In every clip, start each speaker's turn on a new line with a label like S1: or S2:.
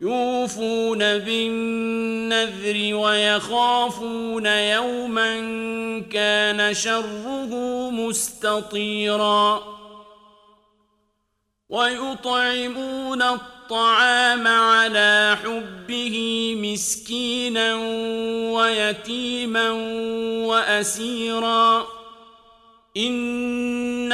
S1: يوفون بالنذر ويخافون يوما كان شره مستطيرا. ويطعمون الطعام على حبه مسكينا ويتيما وأسيرا.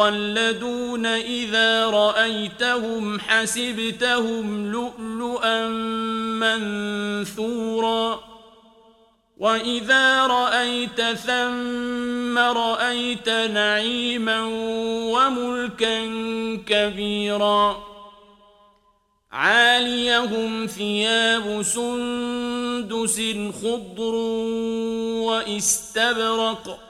S1: مخلدون إذا رأيتهم حسبتهم لؤلؤا منثورا وإذا رأيت ثم رأيت نعيما وملكا كبيرا عاليهم ثياب سندس خضر واستبرق